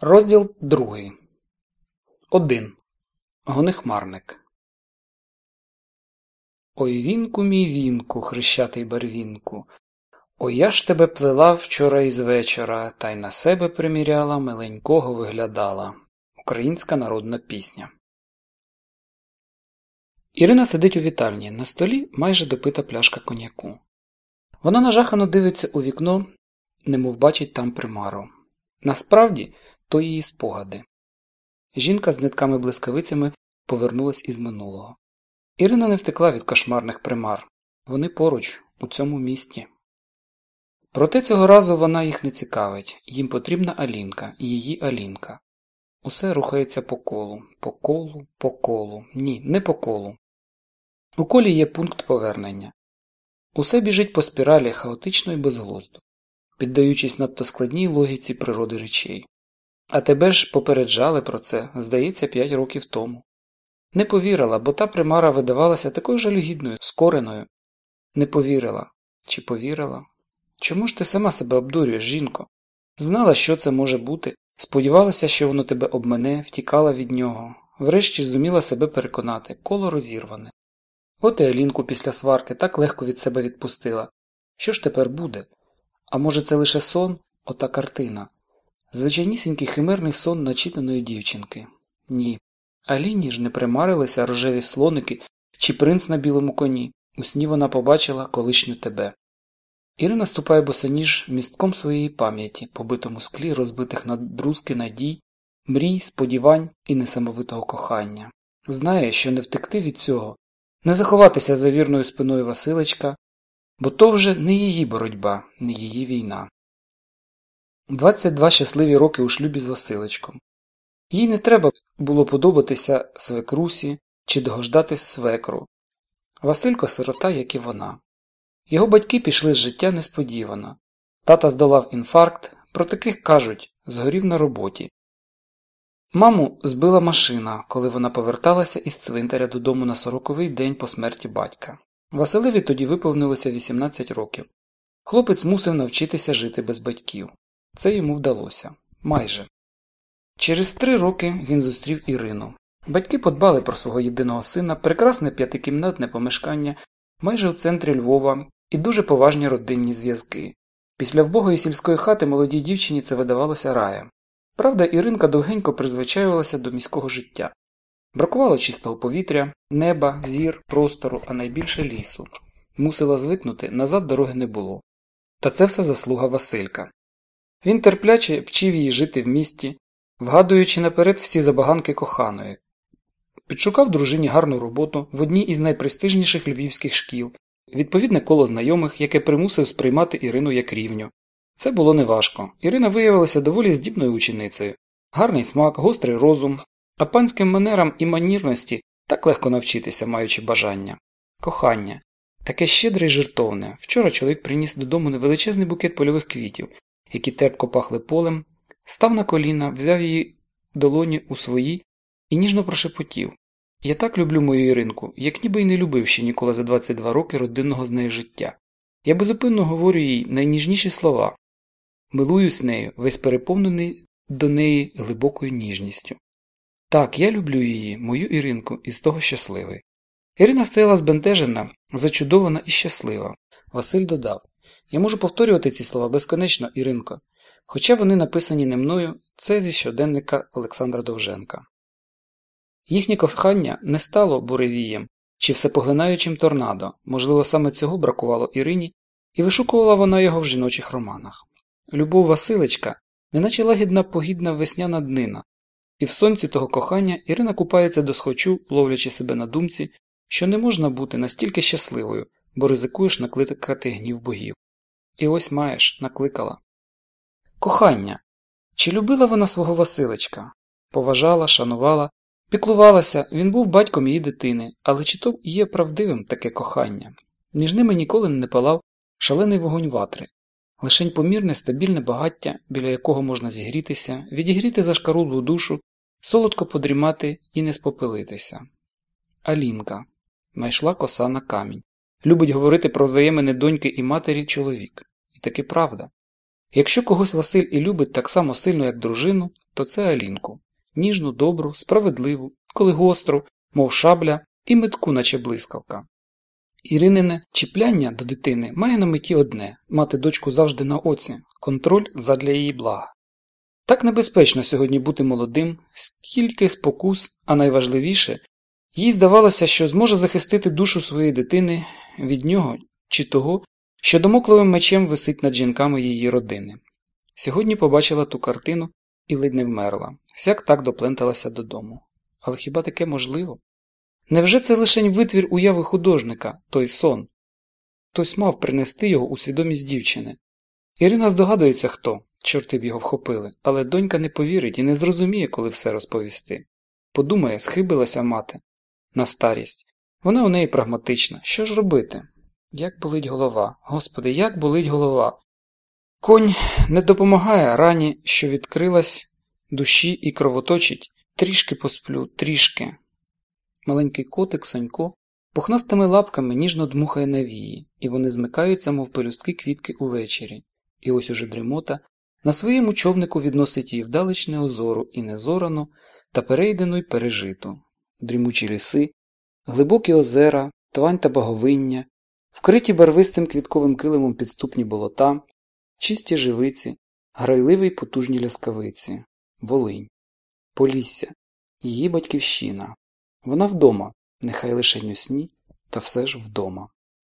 Розділ другий. Один. Гонихмарник. Ой вінку, мій вінку, хрещатий барвінку. Ой я ж тебе плела вчора із вечора, та й на себе приміряла, миленького виглядала. Українська народна пісня. Ірина сидить у вітальні. На столі майже допита пляшка коньяку. Вона нажахано дивиться у вікно, немов бачить там примару. Насправді то її спогади. Жінка з нитками блискавицями повернулась із минулого. Ірина не втекла від кошмарних примар вони поруч, у цьому місті. Проте цього разу вона їх не цікавить їм потрібна Алінка, її Алінка. Усе рухається по колу, по колу, по колу. Ні, не по колу. У колі є пункт повернення. Усе біжить по спіралі хаотично і безглуздо, піддаючись надто складній логіці природи речей. А тебе ж попереджали про це, здається, п'ять років тому. Не повірила, бо та примара видавалася такою жалюгідною, скореною. Не повірила. Чи повірила? Чому ж ти сама себе обдурюєш, жінко? Знала, що це може бути, сподівалася, що воно тебе обмене, втікала від нього, врешті зуміла себе переконати, коло розірване. От і Алінку після сварки так легко від себе відпустила. Що ж тепер буде? А може, це лише сон, ота картина? Звичайнісінький химерний сон начитаної дівчинки. Ні. Аліні ж не примарилися рожеві слоники чи принц на білому коні. У сні вона побачила колишню тебе. Ірина ступає босоніж містком своєї пам'яті, побитому склі розбитих на друзки надій, мрій, сподівань і несамовитого кохання. Знає, що не втекти від цього, не заховатися за вірною спиною Василечка, бо то вже не її боротьба, не її війна. 22 щасливі роки у шлюбі з Василечком. Їй не треба було подобатися свекрусі чи догождатись свекру. Василько сирота, як і вона. Його батьки пішли з життя несподівано. Тата здолав інфаркт, про таких кажуть, згорів на роботі. Маму збила машина, коли вона поверталася із цвинтаря додому на сороковий день по смерті батька. Василеві тоді виповнилося 18 років. Хлопець мусив навчитися жити без батьків. Це йому вдалося майже. Через три роки він зустрів Ірину. Батьки подбали про свого єдиного сина, прекрасне п'ятикімнатне помешкання майже у центрі Львова і дуже поважні родинні зв'язки. Після вбогої сільської хати молодій дівчині це видавалося раєм. Правда, Іринка довгенько призвичаювалася до міського життя. Бракувало чистого повітря, неба, зір, простору, а найбільше лісу. Мусила звикнути, назад дороги не було. Та це все заслуга Василька. Він терпляче вчив її жити в місті, вгадуючи наперед всі забаганки коханої. Підшукав дружині гарну роботу в одній із найпрестижніших львівських шкіл, відповідне коло знайомих, яке примусив сприймати Ірину як рівню. Це було неважко. Ірина виявилася доволі здібною ученицею, гарний смак, гострий розум, а панським манерам і манірності так легко навчитися, маючи бажання. Кохання. Таке щедре й жертовне. Вчора чоловік приніс додому невеличезний букет польових квітів, які терпко пахли полем, став на коліна, взяв її долоні у свої і ніжно прошепотів Я так люблю мою Іринку, як ніби й не любив ще ніколи за 22 роки родинного з нею життя. Я безупинно говорю їй найніжніші слова, милуюсь нею, весь переповнений до неї глибокою ніжністю. Так, я люблю її, мою Іринку, і з того щасливий. Ірина стояла збентежена, зачудована і щаслива. Василь додав Я можу повторювати ці слова безконечно, Іринко, хоча вони написані не мною, це зі щоденника Олександра Довженка. Їхнє кохання не стало буревієм чи всепоглинаючим торнадо, можливо, саме цього бракувало Ірині, і вишукувала вона його в жіночих романах. Любов Василечка, неначе лагідна погідна весняна днина, і в сонці того кохання Ірина купається до схочу, ловлячи себе на думці, що не можна бути настільки щасливою, бо ризикуєш накликати гнів богів. І ось маєш, накликала. Кохання. Чи любила вона свого Василечка? Поважала, шанувала, піклувалася, він був батьком її дитини, але чи то є правдивим таке кохання? Між ними ніколи не палав шалений вогонь ватри, лишень помірне стабільне багаття, біля якого можна зігрітися, відігріти зашкарулу душу, солодко подрімати і не спопилитися. Алінка найшла коса на камінь. Любить говорити про взаємини доньки і матері чоловік. І таки правда. Якщо когось Василь і любить так само сильно, як дружину, то це Алінку. Ніжну, добру, справедливу, коли гостру, мов шабля, і метку, наче блискавка. Іринине чіпляння до дитини має на меті одне мати дочку завжди на оці, контроль задля її блага. Так небезпечно сьогодні бути молодим, стільки спокус, а найважливіше, їй здавалося, що зможе захистити душу своєї дитини від нього чи того, що домокловим мечем висить над жінками її родини. Сьогодні побачила ту картину і ледь не вмерла, сяк так допленталася додому. Але хіба таке можливо? Невже це лишень витвір уяви художника, той сон? Хтось мав принести його у свідомість дівчини. Ірина здогадується, хто, чорти б його вхопили, але донька не повірить і не зрозуміє, коли все розповісти. Подумає, схибилася мати на старість. Вона у неї прагматична. Що ж робити? Як болить голова? Господи, як болить голова? Конь не допомагає рані, що відкрилась душі і кровоточить. Трішки посплю, трішки. Маленький котик Сонько пухнастими лапками ніжно дмухає на вії, і вони змикаються, мов пелюстки квітки увечері, і ось уже дрімота на своєму човнику відносить її вдалеч неозору і незорану та перейдену й пережиту, дрімучі ліси, глибокі озера, твань та баговиння, вкриті барвистим квітковим килимом підступні болота, чисті живиці, грайливі й потужні ляскавиці, Волинь, Полісся, її батьківщина. Вона вдома, нехай лише сні, та все ж вдома.